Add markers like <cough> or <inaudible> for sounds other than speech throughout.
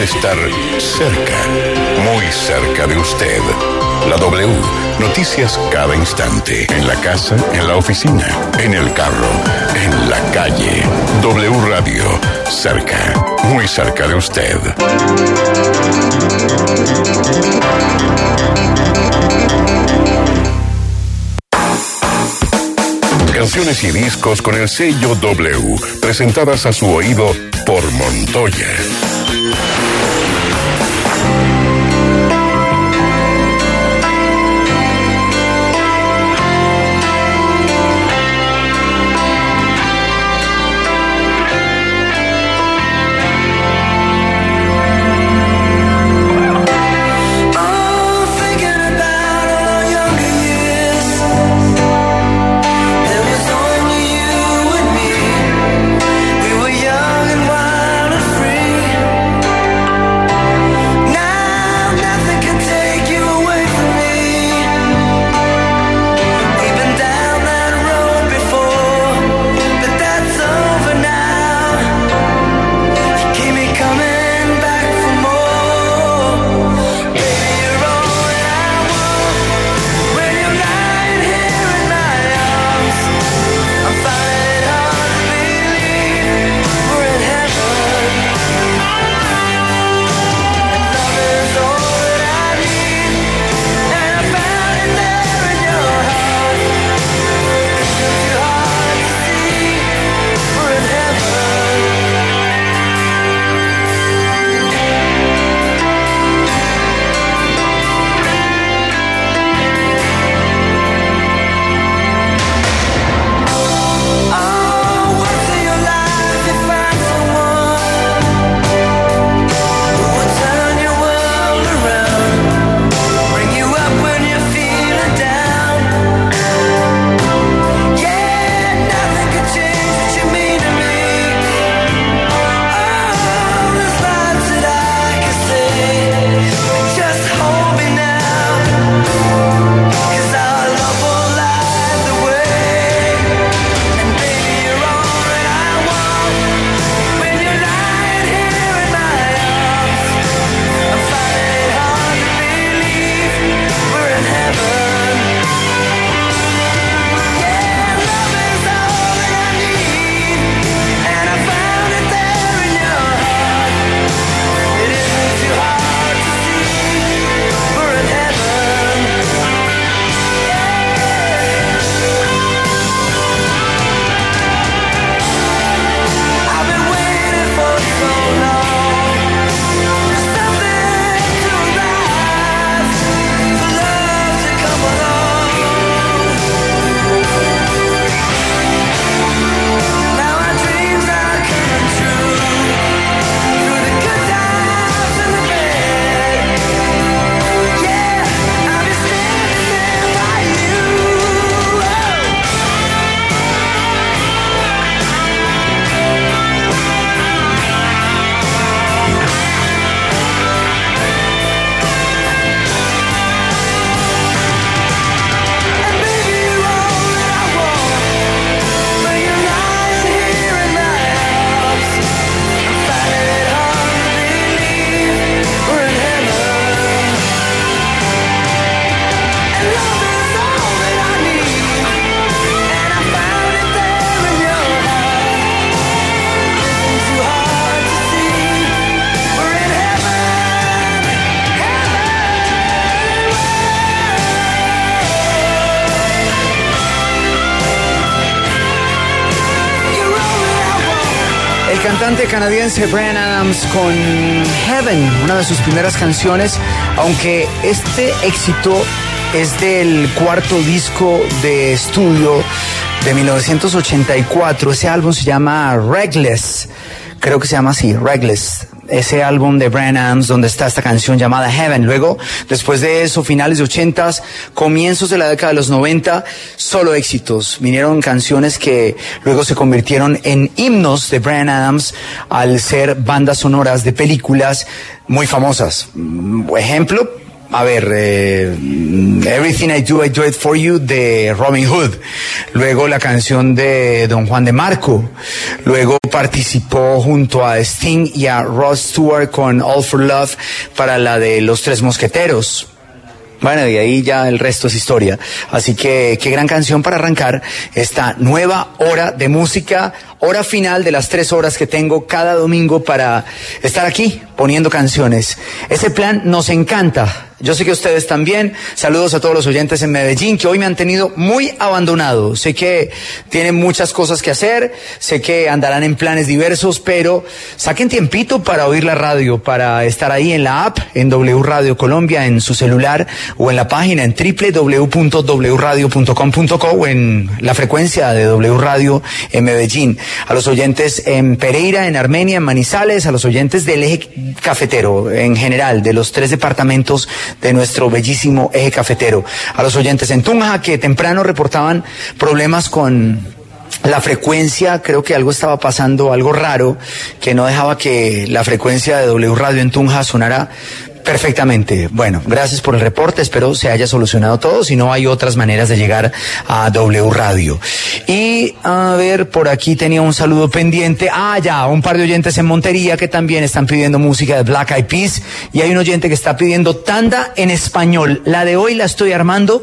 estar cerca, muy cerca de usted. La W, noticias cada instante, en la casa, en la oficina, en el carro, en la calle. W Radio, cerca, muy cerca de usted. Canciones y discos con el sello W, presentadas a su oído por Montoya. Canadiense Brian Adams con Heaven, una de sus primeras canciones, aunque este éxito es del cuarto disco de estudio de 1984. Ese álbum se llama Reckless, creo que se llama así, Reckless ese álbum de Brian Adams donde está esta canción llamada Heaven. Luego, después de eso, finales de ochentas, comienzos de la década de los 90, solo éxitos. Vinieron canciones que luego se convirtieron en himnos de Brian Adams al ser bandas sonoras de películas muy famosas. Mm, ejemplo, a ver, eh, Everything I Do, I Do It For You de Robin Hood. Luego la canción de Don Juan de Marco. Luego participó junto a Sting y a Ross Stewart con All for Love para la de Los Tres Mosqueteros. Bueno, y ahí ya el resto es historia. Así que qué gran canción para arrancar esta nueva hora de música, hora final de las tres horas que tengo cada domingo para estar aquí poniendo canciones. Ese plan nos encanta. Yo sé que ustedes también. Saludos a todos los oyentes en Medellín que hoy me han tenido muy abandonado. Sé que tienen muchas cosas que hacer, sé que andarán en planes diversos, pero saquen tiempito para oír la radio, para estar ahí en la app, en W Radio Colombia, en su celular o en la página en www.wradio.com.co o en la frecuencia de W Radio en Medellín. A los oyentes en Pereira, en Armenia, en Manizales, a los oyentes del eje cafetero en general, de los tres departamentos de nuestro bellísimo eje cafetero. A los oyentes en Tunja que temprano reportaban problemas con la frecuencia, creo que algo estaba pasando, algo raro, que no dejaba que la frecuencia de W Radio en Tunja sonara Perfectamente. Bueno, gracias por el reporte. Espero se haya solucionado todo. Si no, hay otras maneras de llegar a W Radio. Y a ver, por aquí tenía un saludo pendiente. Ah, ya, un par de oyentes en Montería que también están pidiendo música de Black Eyed Peas. Y hay un oyente que está pidiendo tanda en español. La de hoy la estoy armando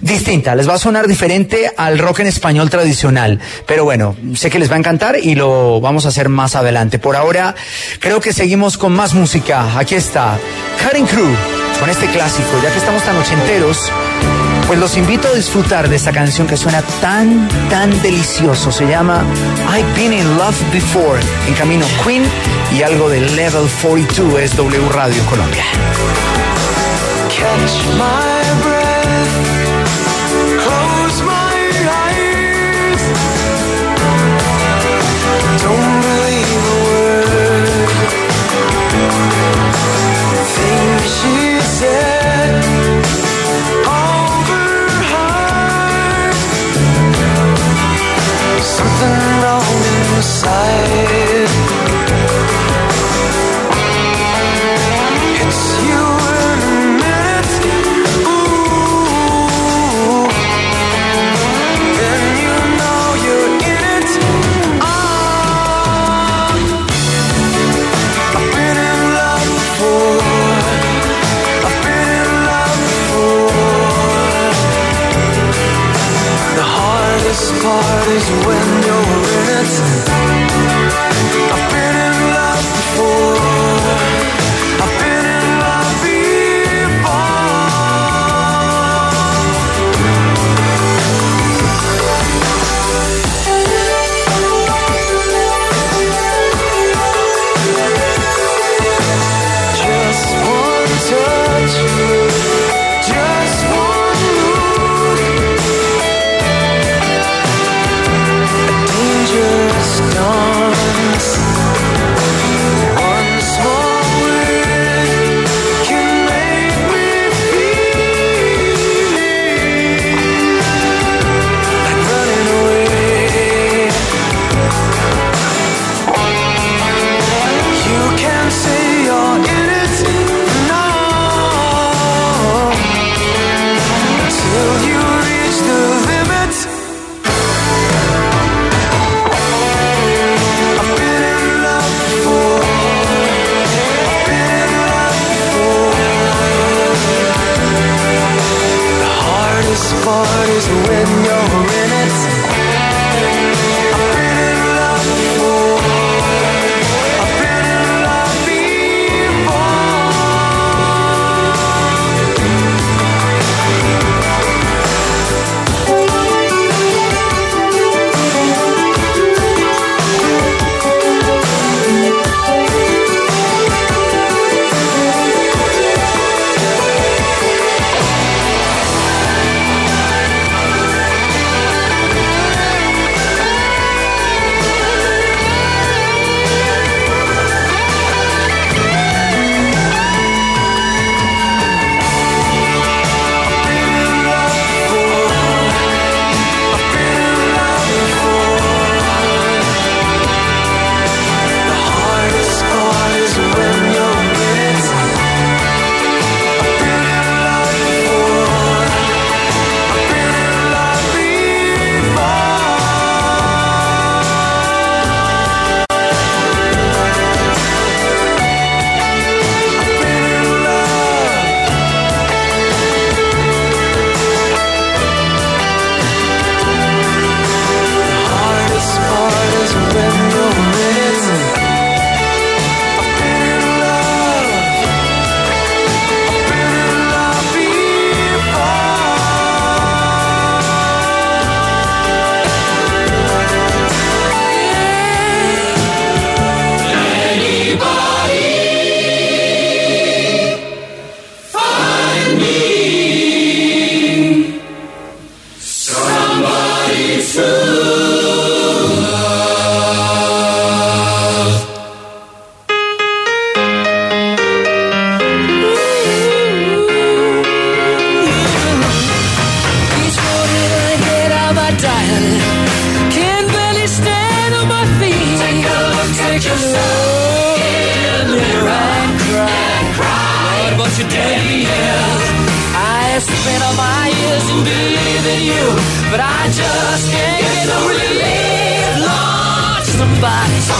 distinta. Les va a sonar diferente al rock en español tradicional. Pero bueno, sé que les va a encantar y lo vamos a hacer más adelante. Por ahora, creo que seguimos con más música. Aquí está. Cutting Crew con este clásico, ya que estamos tan ochenteros, pues los invito a disfrutar de esta canción que suena tan, tan delicioso. Se llama I've Been in Love Before, en camino Queen y algo de Level 42 es W Radio Colombia. Catch my breath, side.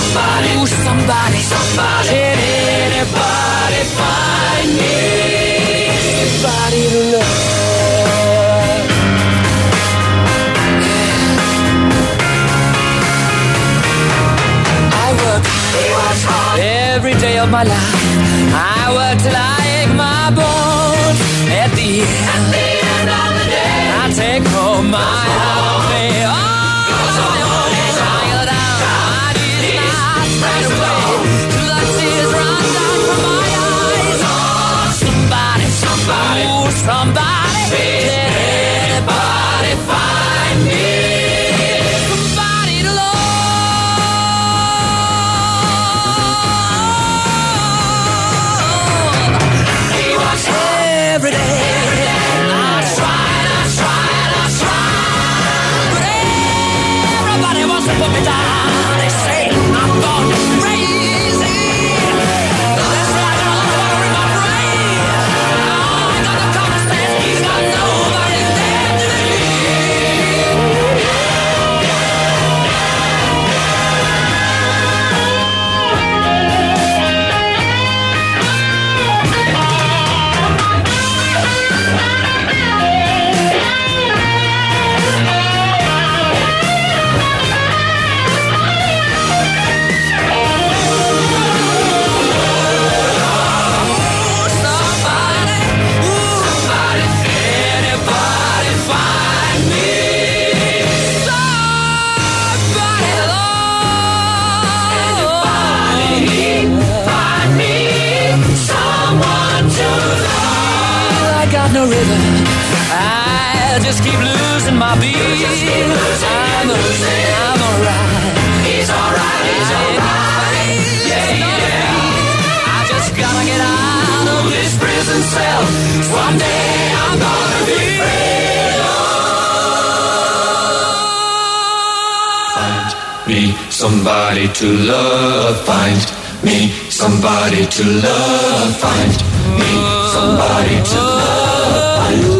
somebody, ooh, somebody, somebody, can anybody find me? Somebody to love. I work, hard every day of my life. I work till I ache my bones. At the end, at the end of the day, I take home my. I just keep losing my beat. I'm, a, I'm alright. He's alright. He's alright. Yeah, yeah. I just gotta get out of this prison cell. One I'm gonna be free. Find me somebody to love. Find me somebody to love. Find me somebody to love. Find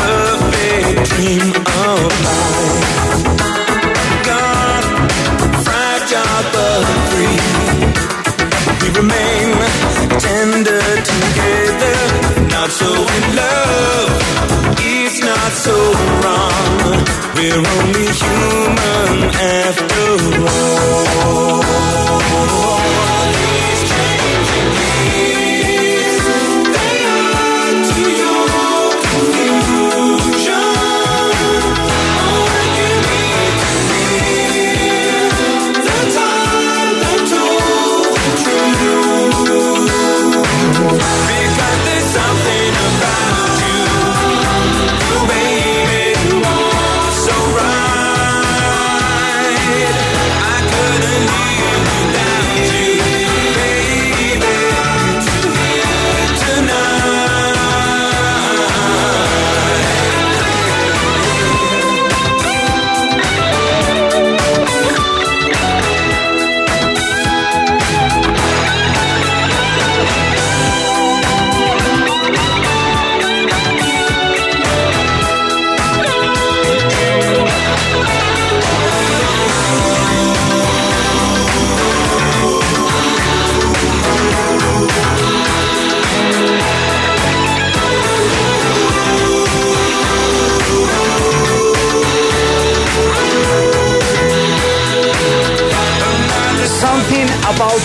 perfect dream of life. God, fragile but free, we remain tender together, not so in love. It's not so wrong. We're only human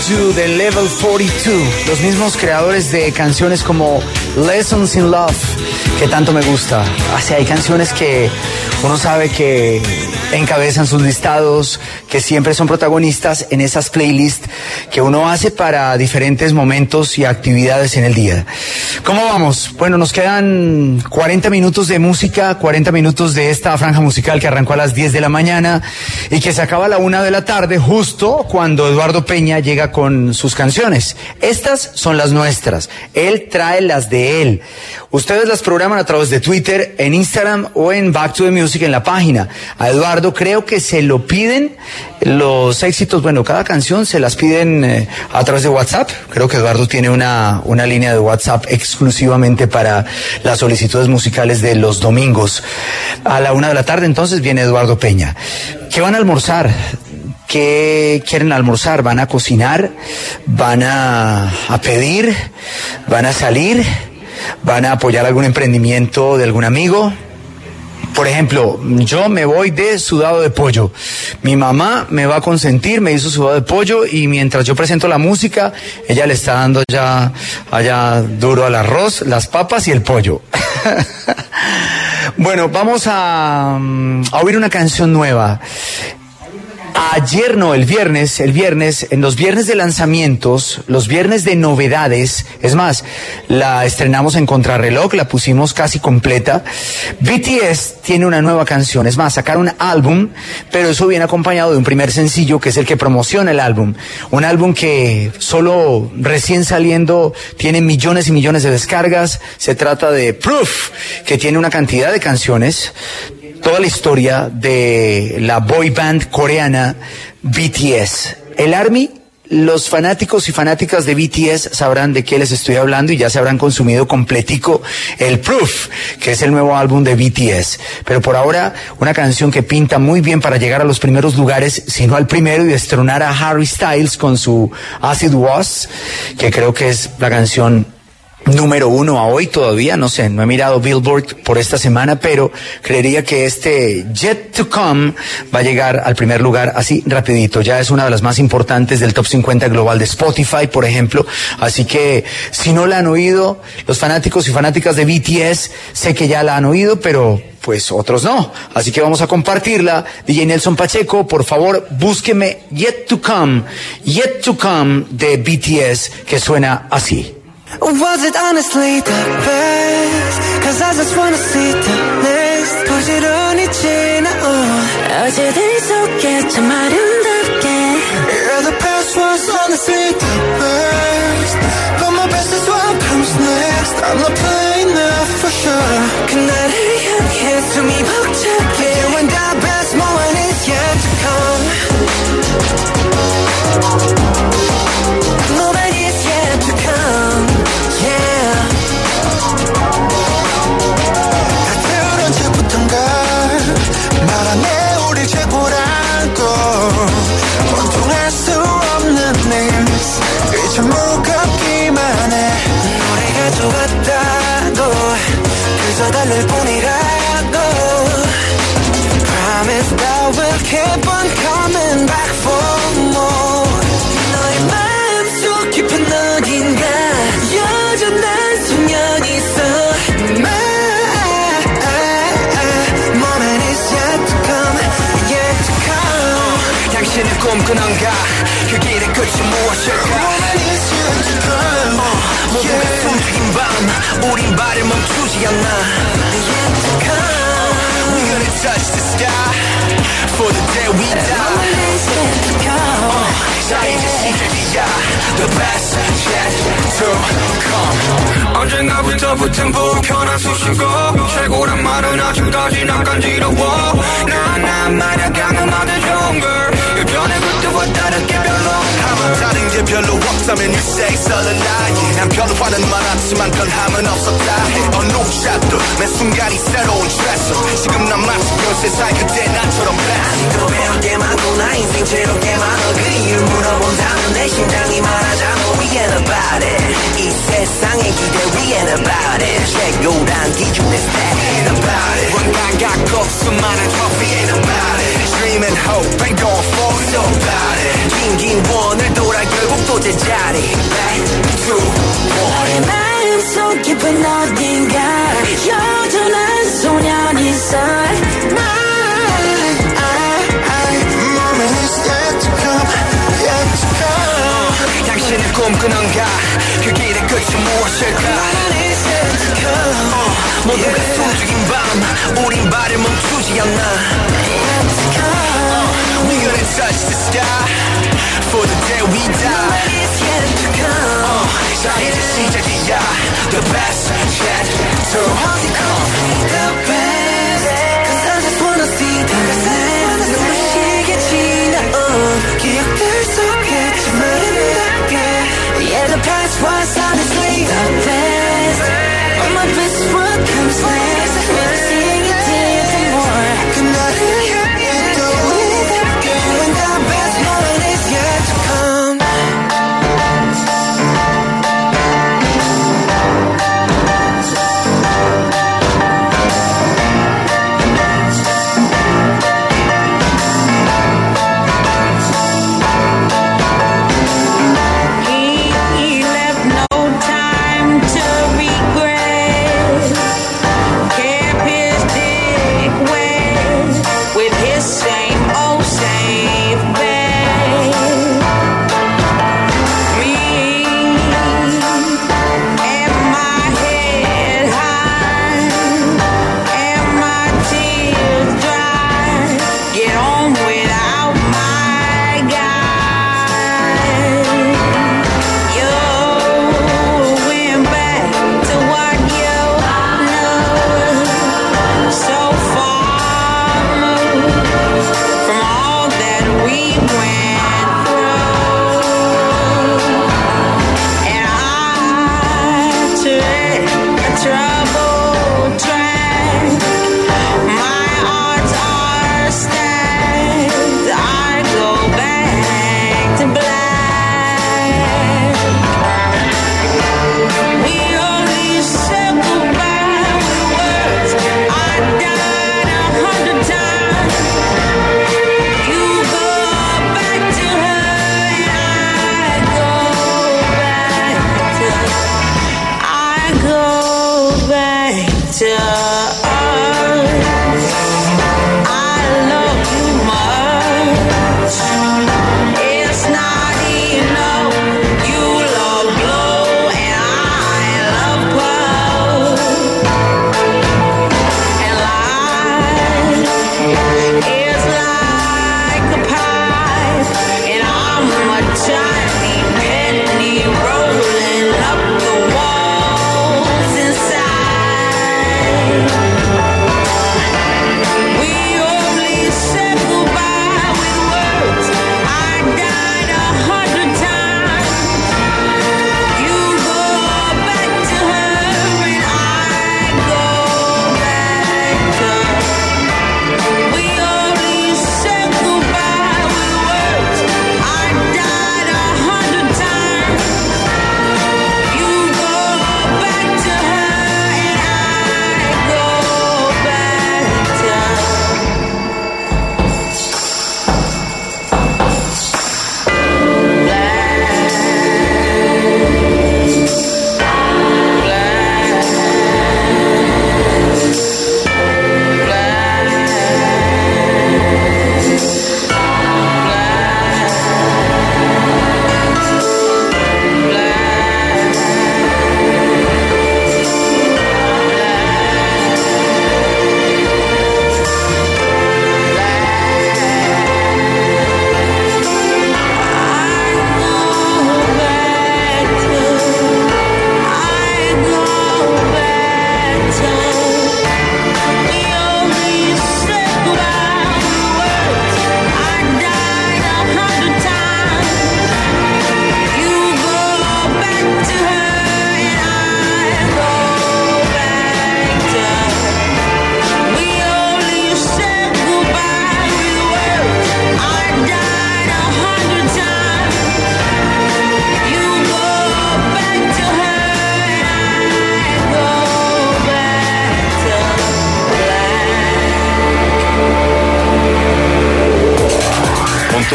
You de Level 42, los mismos creadores de canciones como Lessons in Love, que tanto me gusta. Así hay canciones que uno sabe que encabezan sus listados, que siempre son protagonistas en esas playlists que uno hace para diferentes momentos y actividades en el día. ¿Cómo vamos? Bueno, nos quedan 40 minutos de música, 40 minutos de esta franja musical que arrancó a las 10 de la mañana y que se acaba a la una de la tarde, justo cuando Eduardo Peña llega con sus canciones. Estas son las nuestras. Él trae las de él. Ustedes las programan a través de Twitter, en Instagram o en Back to the Music en la página. A Eduardo creo que se lo piden los éxitos. Bueno, cada canción se las piden eh, a través de WhatsApp. Creo que Eduardo tiene una, una línea de WhatsApp exclusivamente para las solicitudes musicales de los domingos. A la una de la tarde entonces viene Eduardo Peña. ¿Qué van a almorzar? ¿Qué quieren almorzar? ¿Van a cocinar? ¿Van a, a pedir? ¿Van a salir? ¿Van a apoyar algún emprendimiento de algún amigo? Por ejemplo, yo me voy de sudado de pollo. Mi mamá me va a consentir, me hizo sudado de pollo y mientras yo presento la música, ella le está dando ya allá duro al arroz, las papas y el pollo. <laughs> bueno, vamos a, mm, a oír una canción nueva. Ayer no, el viernes, el viernes, en los viernes de lanzamientos, los viernes de novedades, es más, la estrenamos en contrarreloj, la pusimos casi completa. BTS tiene una nueva canción, es más, sacaron un álbum, pero eso viene acompañado de un primer sencillo que es el que promociona el álbum. Un álbum que solo recién saliendo tiene millones y millones de descargas. Se trata de Proof, que tiene una cantidad de canciones toda la historia de la boy band coreana BTS. El Army, los fanáticos y fanáticas de BTS sabrán de qué les estoy hablando y ya se habrán consumido completico el Proof, que es el nuevo álbum de BTS. Pero por ahora, una canción que pinta muy bien para llegar a los primeros lugares, sino al primero y destronar a Harry Styles con su Acid Was, que creo que es la canción número uno a hoy todavía, no sé, no he mirado Billboard por esta semana, pero creería que este Yet to Come va a llegar al primer lugar así rapidito. Ya es una de las más importantes del top 50 global de Spotify, por ejemplo. Así que si no la han oído, los fanáticos y fanáticas de BTS, sé que ya la han oído, pero pues otros no. Así que vamos a compartirla. DJ Nelson Pacheco, por favor, búsqueme Yet to Come, Yet to Come de BTS, que suena así. Was it honestly the best? Cause I just wanna see the next 부지런히 지나온 어제들 속에 참 아름답게 Yeah, the past was honestly the best But my best is what comes next I'm not playing now for sure 그날 꿈꾸는가 그 길의 끝이 무엇일까 모두가 숨죽인 밤 우린 발을 멈추지 come We're gonna touch the sky For the day we die The best yet to come 언젠가부터 붙은 불편한 수식어 최고란 말은 아직까지 난 간지러워 나난 말야 강음하듯 좋은 걸 예전에 그때와 다르게 별로 하면 다른 게 별로 없다면 you say 썰어나이 난 변화는 많았지만 변함은 없었다. 해 어느 샷도 매 순간이 새로운 트레서 지금 난 마치 그 세상 그때 나처럼 blessed 또 배울 게 많고 나 인생 새롭게 많아 그 이유 물어본다면 내 심장이 말하잖아 We ain't about it. 이 세상의 기대 We ain't about it. 최고란 기준의 step ain't about it. 원간 갖고 수많은 trophy ain't about it. Dream and hope ain't going for it 긴긴 원을 돌아 결국 또 제자리 Back to one 내 마음속 깊은 어딘가 여전한 소년이 있어 당신은 꿈꾸는가 그 길의 끝이 무엇일까 모두가 숨죽인 밤 우린 발을 멈추지 않나 Yet to come We're gonna touch the sky For the day we die Moment is yet to come 자 이제 시작이야 The best yet to come The best tell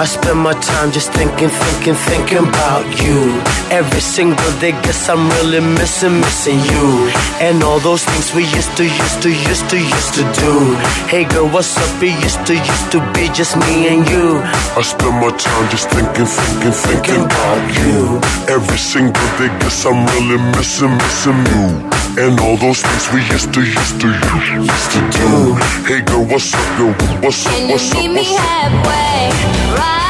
I spend my time just thinking, thinking, thinking about you. Every single day, guess I'm really missing, missing you. And all those things we used to, used to, used to, used to do. Hey girl, what's up? It used to, used to be just me and you. I spend my time just thinking, thinking, thinking about you. Every single day, guess I'm really missing, missing you. And all those things we used to, used to, used to do. Hey girl, what's up, yo? What's up, Can you what's up, meet me what's up? halfway? Right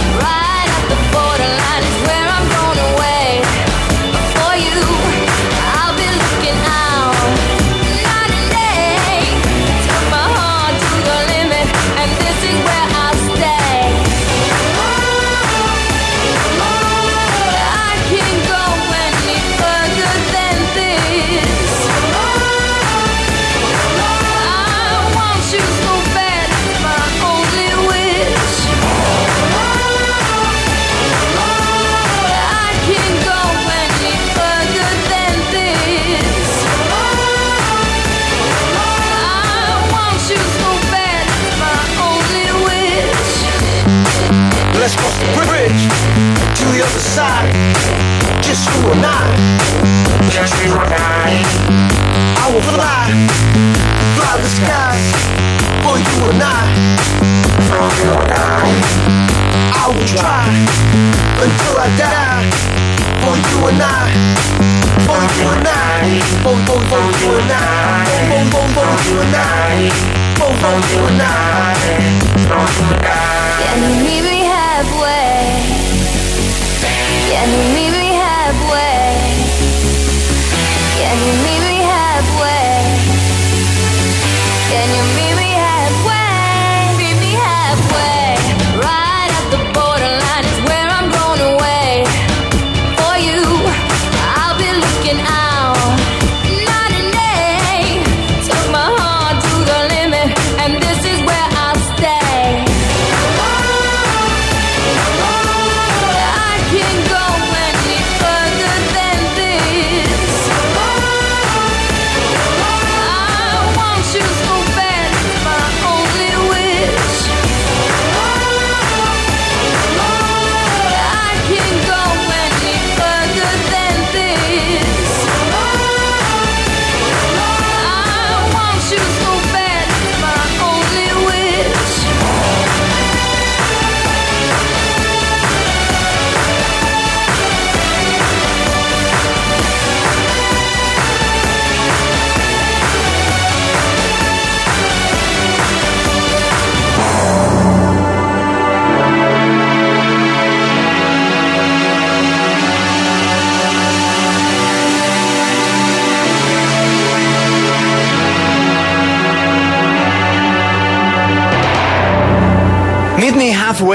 You and I. Just you and I. I will fly, fly the skies for you and I. For you and I. I will try until I die for you and I. For you and I. For, for, for you and I. For, for, for you and I. For, for you and I. For you and I. Can you meet me halfway? Can you meet me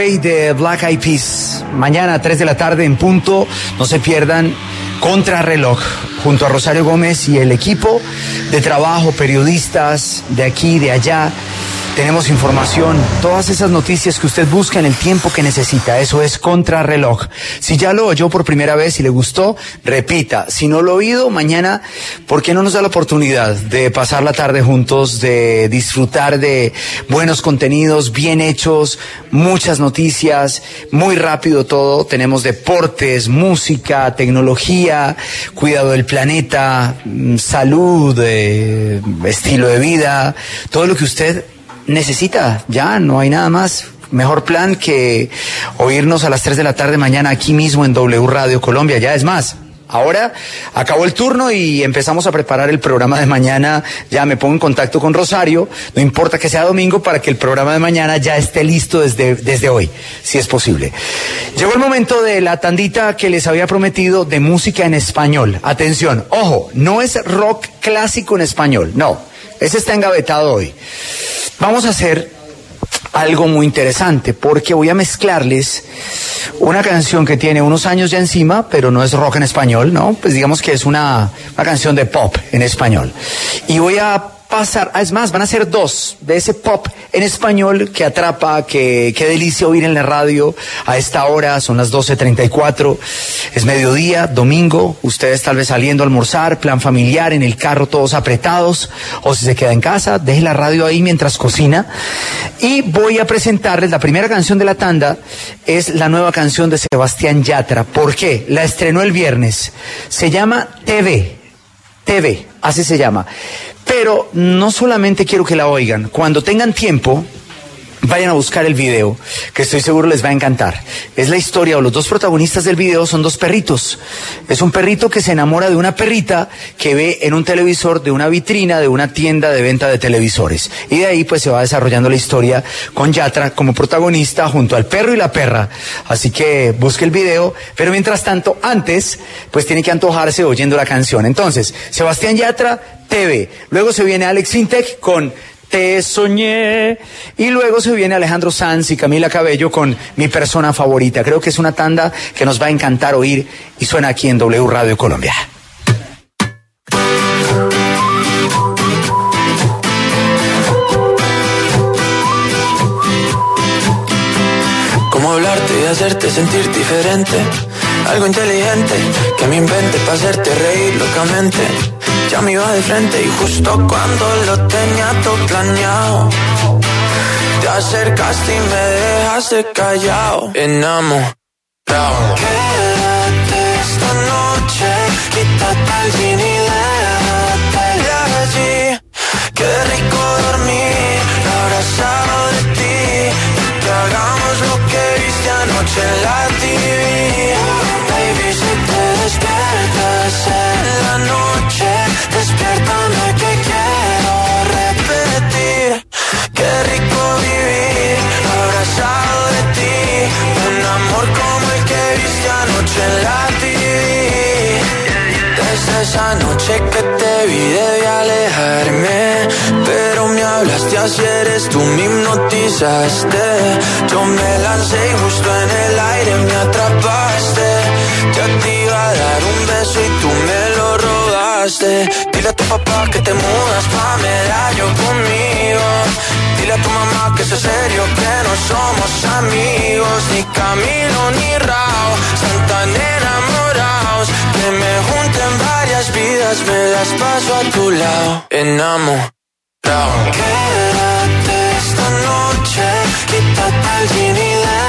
De Black Eyed Peas. Mañana a 3 de la tarde en punto. No se pierdan Contrarreloj junto a Rosario Gómez y el equipo de trabajo, periodistas de aquí de allá, tenemos información, todas esas noticias que usted busca en el tiempo que necesita. Eso es contrarreloj. Si ya lo oyó por primera vez y le gustó, repita. Si no lo ha oído, mañana, ¿por qué no nos da la oportunidad de pasar la tarde juntos, de disfrutar de buenos contenidos, bien hechos, muchas noticias, muy rápido todo? Tenemos deportes, música, tecnología, cuidado del planeta, mm, salud, eh, estilo de vida, todo lo que usted necesita. Ya, no hay nada más. Mejor plan que oírnos a las 3 de la tarde mañana aquí mismo en W Radio Colombia. Ya es más. Ahora acabó el turno y empezamos a preparar el programa de mañana. Ya me pongo en contacto con Rosario, no importa que sea domingo, para que el programa de mañana ya esté listo desde, desde hoy, si es posible. Llegó el momento de la tandita que les había prometido de música en español. Atención, ojo, no es rock clásico en español, no, ese está engavetado hoy. Vamos a hacer algo muy interesante porque voy a mezclarles una canción que tiene unos años ya encima, pero no es rock en español, ¿no? Pues digamos que es una, una canción de pop en español. Y voy a es más, van a ser dos de ese pop en español que atrapa, que qué delicia oír en la radio a esta hora, son las 12.34, es mediodía, domingo, ustedes tal vez saliendo a almorzar, plan familiar, en el carro todos apretados, o si se queda en casa, deje la radio ahí mientras cocina. Y voy a presentarles la primera canción de la tanda, es la nueva canción de Sebastián Yatra. ¿Por qué? La estrenó el viernes. Se llama TV. TV, así se llama. Pero no solamente quiero que la oigan, cuando tengan tiempo, vayan a buscar el video, que estoy seguro les va a encantar. Es la historia, o los dos protagonistas del video son dos perritos. Es un perrito que se enamora de una perrita que ve en un televisor de una vitrina de una tienda de venta de televisores. Y de ahí pues se va desarrollando la historia con Yatra como protagonista junto al perro y la perra. Así que busque el video, pero mientras tanto, antes, pues tiene que antojarse oyendo la canción. Entonces, Sebastián Yatra, TV. Luego se viene Alex Intec con te soñé. Y luego se viene Alejandro Sanz y Camila Cabello con mi persona favorita. Creo que es una tanda que nos va a encantar oír y suena aquí en W Radio Colombia. Cómo hablarte y hacerte sentir diferente. Algo inteligente que me invente para hacerte reír locamente. Ya me iba de frente y justo cuando lo tenía todo planeado. Te acercaste y me dejaste callado. Enamorado. Quédate esta noche, quítate el jean y déjate de allí. Qué rico dormir, abrazado de ti. Que hagamos lo que viste anoche en la esa noche que te vi debí alejarme. Pero me hablaste así eres tú me hipnotizaste. Yo me lancé y justo en el aire me atrapaste. Yo te iba a dar un beso y tú me lo robaste papá que te mudas pa' medallo conmigo. Dile a tu mamá que es serio que no somos amigos Ni Camilo ni Rao. Están tan enamorados Que me junten varias vidas Me das paso a tu lado. Enamorado. Quédate esta noche Quítate el jean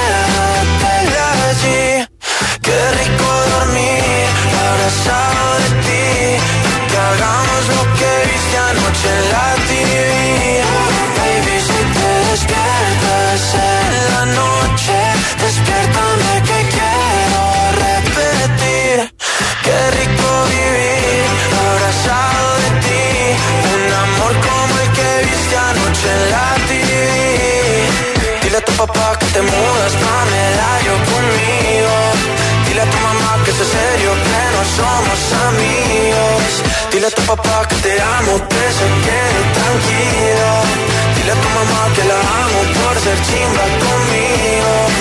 papá que te amo que se quede tranquilo. Dile a tu mamá que la amo por ser chimba conmigo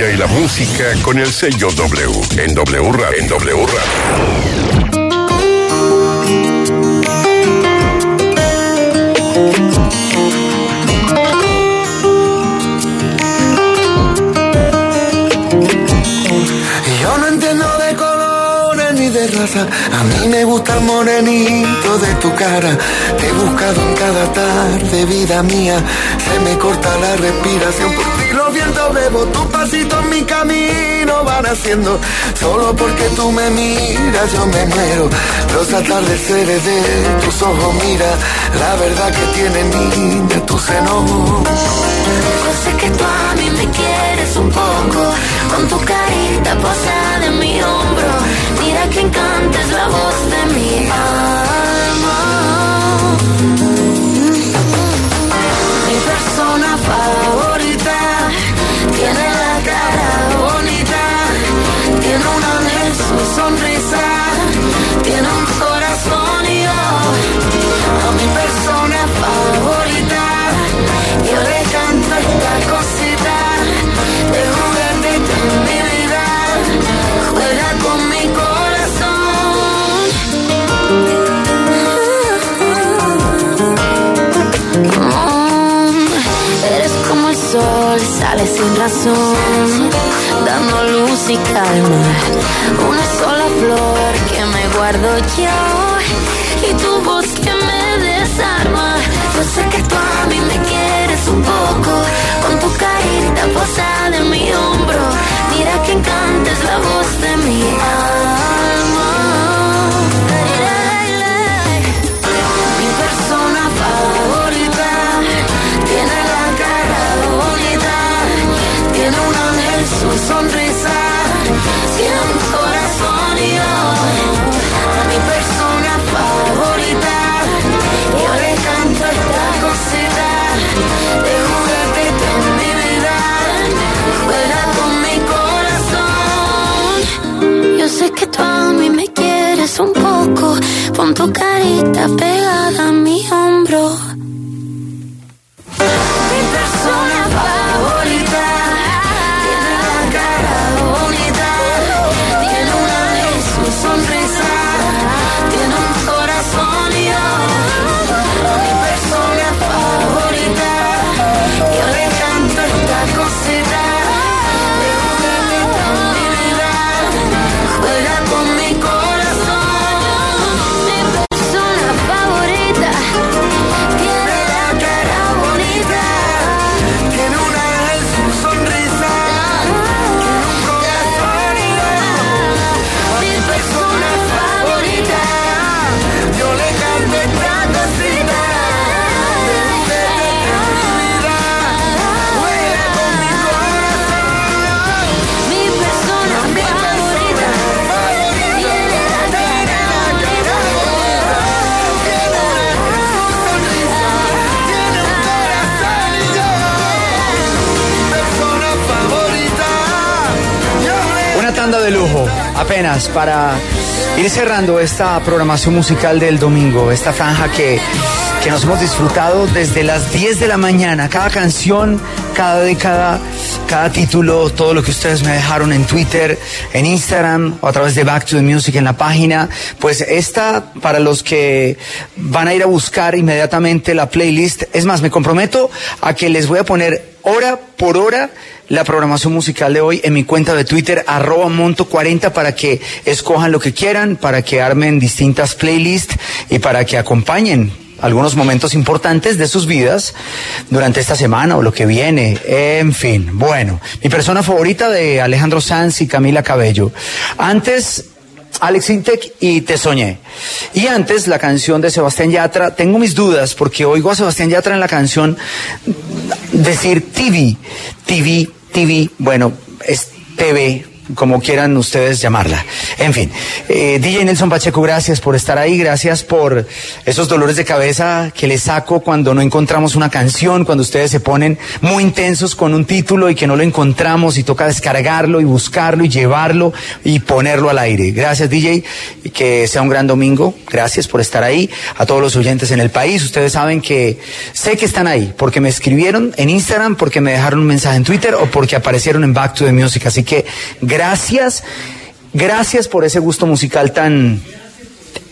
Y la música con el sello W en W Radio. En W Radio. A mí me gusta el morenito de tu cara. Te he buscado en cada tarde, vida mía. Se me corta la respiración por ti. Bebo, tus pasitos mi camino van haciendo. Solo porque tú me miras, yo me muero. Los atardeceres de tus ojos, mira. La verdad que tiene niña tu seno. Yo sé que tú a mí me quieres un poco, con tu carita posada en mi hombro. Mira que encanta es la voz de mi alma. Sin razón, dando luz y calma. Una sola flor que me guardo yo y tu voz que me desarma. Yo sé que tú a mí me quieres un poco, con tu carita posada en mi hombro. Mira que encanta es la voz de mi alma. Un ángel su sonrisa, tiene un corazón y yo, a mi persona favorita, yo le canto esta cosita, de juguete que en mi vida, juega con mi corazón. Yo sé que tú a mí me quieres un poco, pon tu carita pegada a mí. Para ir cerrando esta programación musical del domingo, esta franja que, que nos hemos disfrutado desde las 10 de la mañana. Cada canción, cada década, cada título, todo lo que ustedes me dejaron en Twitter, en Instagram o a través de Back to the Music en la página. Pues esta, para los que van a ir a buscar inmediatamente la playlist, es más, me comprometo a que les voy a poner hora por hora la programación musical de hoy en mi cuenta de Twitter, arroba monto40, para que escojan lo que quieran, para que armen distintas playlists y para que acompañen algunos momentos importantes de sus vidas durante esta semana o lo que viene. En fin, bueno, mi persona favorita de Alejandro Sanz y Camila Cabello. Antes, Alex Intec y Te Soñé. Y antes, la canción de Sebastián Yatra. Tengo mis dudas porque oigo a Sebastián Yatra en la canción decir TV, TV, TV, bueno, es TV, como quieran ustedes llamarla. En fin, eh, DJ Nelson Pacheco, gracias por estar ahí, gracias por esos dolores de cabeza que les saco cuando no encontramos una canción, cuando ustedes se ponen muy intensos con un título y que no lo encontramos y toca descargarlo y buscarlo y llevarlo y ponerlo al aire. Gracias DJ, que sea un gran domingo, gracias por estar ahí. A todos los oyentes en el país, ustedes saben que sé que están ahí, porque me escribieron en Instagram, porque me dejaron un mensaje en Twitter o porque aparecieron en Back to the Music. Así que gracias, gracias por ese gusto musical tan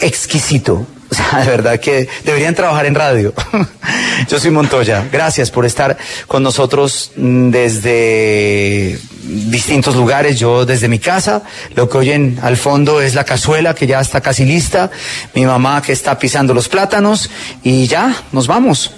exquisito. O sea, de verdad que deberían trabajar en radio. <laughs> Yo soy Montoya. Gracias por estar con nosotros mm, desde distintos lugares. Yo desde mi casa. Lo que oyen al fondo es la cazuela que ya está casi lista. Mi mamá que está pisando los plátanos. Y ya, nos vamos.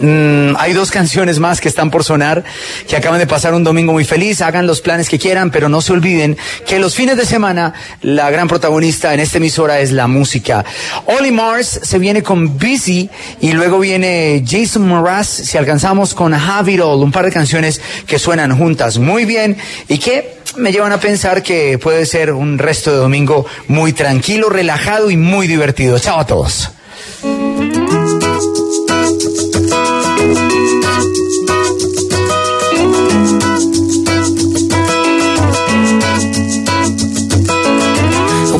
Mm, hay dos canciones más que están por sonar, que acaban de pasar un domingo muy feliz. Hagan los planes que quieran, pero no se olviden que los fines de semana la gran protagonista en esta emisora es la música. Ollie Mars se viene con Busy y luego viene Jason Mraz si alcanzamos con Have It All, un par de canciones que suenan juntas muy bien y que me llevan a pensar que puede ser un resto de domingo muy tranquilo, relajado y muy divertido. Chao a todos.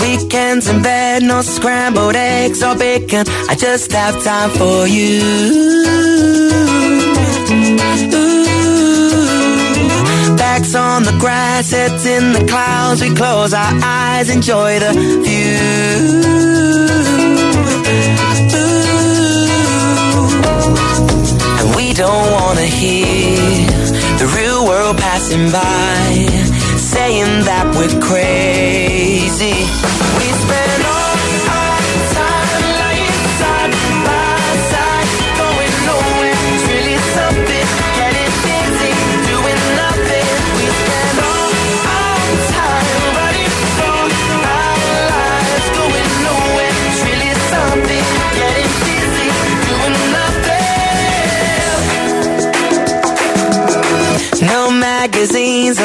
Weekends in bed, no scrambled eggs or bacon. I just have time for you. Backs on the grass, heads in the clouds. We close our eyes, enjoy the view. Don't wanna hear the real world passing by, saying that we're crazy.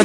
Or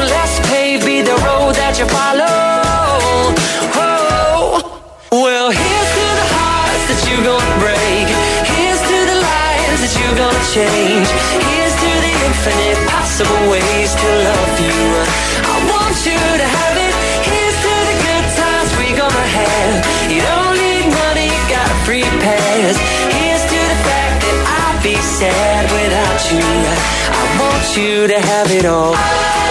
the road that you follow. Oh, well, here's to the hearts that you're gonna break. Here's to the lives that you're gonna change. Here's to the infinite possible ways to love you. I want you to have it. Here's to the good times we're gonna have. You don't need money, you got a free pass. Here's to the fact that I'd be sad without you. I want you to have it all.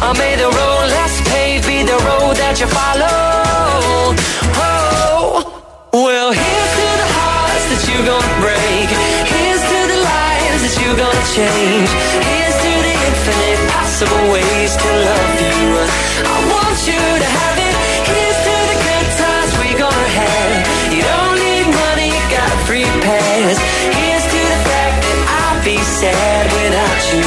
Or may the road less paved be the road that you follow. Oh, well, here's to the hearts that you're gonna break. Here's to the lives that you're gonna change. Here's to the infinite possible ways to love you. I want you to have it. Here's to the good times we're gonna have. You don't need money, got free pass. Here's to the fact that I'd be sad without you.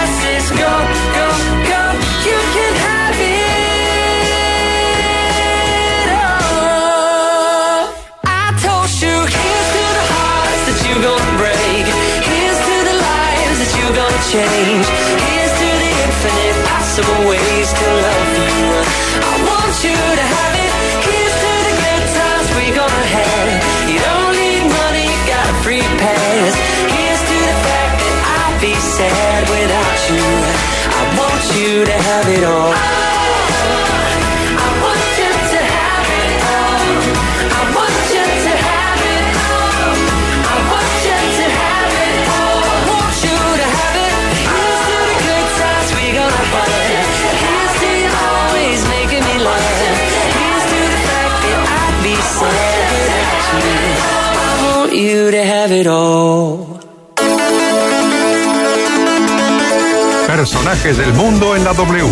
change. Here's to the infinite possible ways to love you. I want you to have it. Here's to the good times we're gonna have. You don't need money, got a free pass. Here's to the fact that I'd be sad without you. I want you to have it all. Personajes del mundo en la W.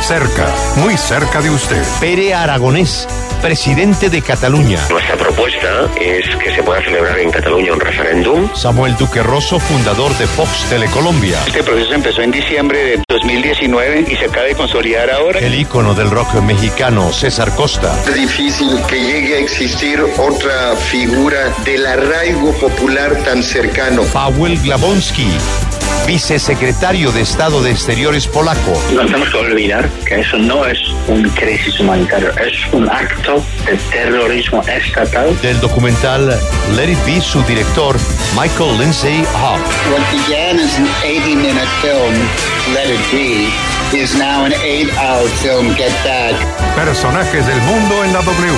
Cerca, muy cerca de usted. Pere Aragonés, presidente de Cataluña. Nuestra propuesta es que se pueda celebrar en Cataluña un referéndum. Samuel Duque Rosso, fundador de Fox Telecolombia. Este proceso empezó en diciembre de 2019 y se acaba de consolidar ahora. El ícono del rock mexicano, César Costa. Es difícil que llegue a existir otra figura del arraigo popular tan cercano. Paweł Glabonsky, vicesecretario de Estado de Exteriores polaco. No tenemos que olvidar que eso no es un crisis humanitario, es un acto de terrorismo estatal. Del documental Let It Be, su director, Michael Lindsay Hogg. What began as an 80-minute film, Let It Be, is now an 8-hour film, Get Back. Personajes del mundo en la W.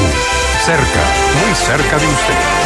Cerca, muy cerca de usted.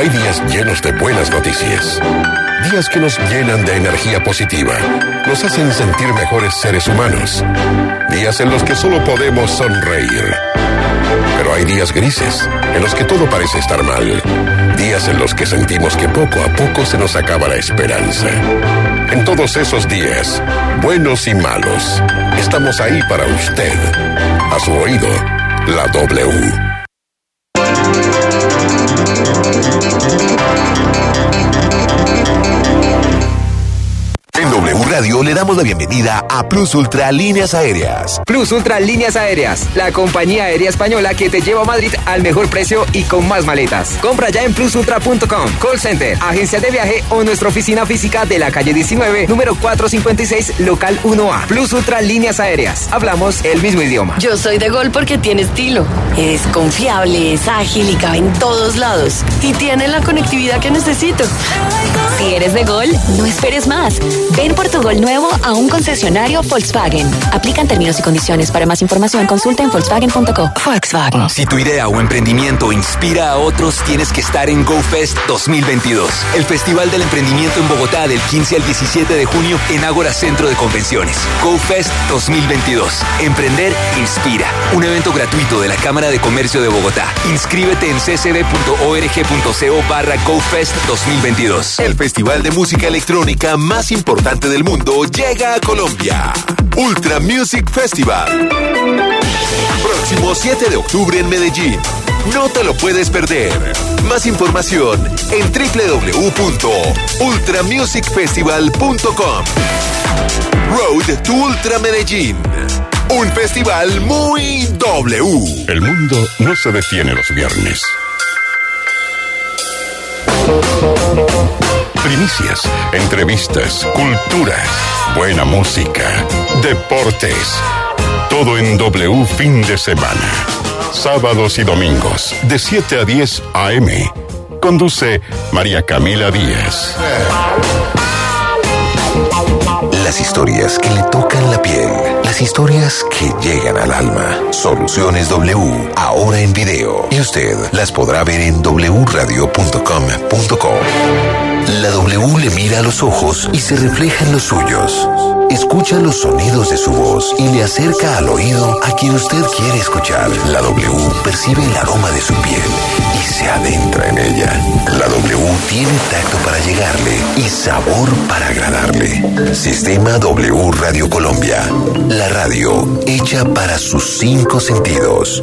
Hay días llenos de buenas noticias. Días que nos llenan de energía positiva. Nos hacen sentir mejores seres humanos. Días en los que solo podemos sonreír. Pero hay días grises, en los que todo parece estar mal. Días en los que sentimos que poco a poco se nos acaba la esperanza. En todos esos días, buenos y malos, estamos ahí para usted. A su oído, la W. Radio le damos la bienvenida a Plus Ultra Líneas Aéreas. Plus Ultra Líneas Aéreas, la compañía aérea española que te lleva a Madrid al mejor precio y con más maletas. Compra ya en plusultra.com, call center, agencia de viaje o nuestra oficina física de la calle 19, número 456, local 1A. Plus Ultra Líneas Aéreas. Hablamos el mismo idioma. Yo soy de Gol porque tiene estilo. Es confiable, es ágil y cabe en todos lados. Y tiene la conectividad que necesito. Si eres de Gol, no esperes más. Ven por tu Gol nuevo a un concesionario Volkswagen. Aplican términos y condiciones. Para más información, consulta en Volkswagen.co. Volkswagen. Si tu idea o emprendimiento inspira a otros, tienes que estar en GoFest 2022, el Festival del Emprendimiento en Bogotá del 15 al 17 de junio en Ágora Centro de Convenciones. GoFest 2022. Emprender inspira. Un evento gratuito de la Cámara de Comercio de Bogotá. Inscríbete en ccb.org.co barra GoFest 2022. El festival de música electrónica más importante del mundo llega a Colombia. Ultra Music Festival. Próximo 7 de octubre en Medellín. No te lo puedes perder. Más información en www.ultramusicfestival.com. Road to Ultra Medellín. Un festival muy W. El mundo no se detiene los viernes. Primicias, entrevistas, cultura, buena música, deportes. Todo en W fin de semana. Sábados y domingos, de 7 a 10 AM. Conduce María Camila Díaz. Las historias que le tocan la piel. Las historias que llegan al alma. Soluciones W, ahora en video. Y usted las podrá ver en wradio.com.co. La W le mira a los ojos y se refleja en los suyos. Escucha los sonidos de su voz y le acerca al oído a quien usted quiere escuchar. La W percibe el aroma de su piel y se adentra en ella. La W tiene tacto para llegarle y sabor para agradarle. Sistema W Radio Colombia. La radio hecha para sus cinco sentidos.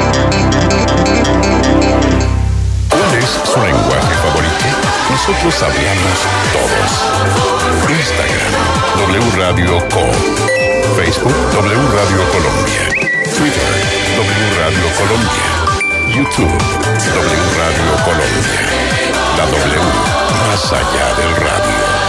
su lenguaje favorito? Nosotros hablamos todos. Instagram, W Radio Co. Facebook, W Radio Colombia. Twitter, W Radio Colombia. YouTube, W Radio Colombia. La W, más allá del radio.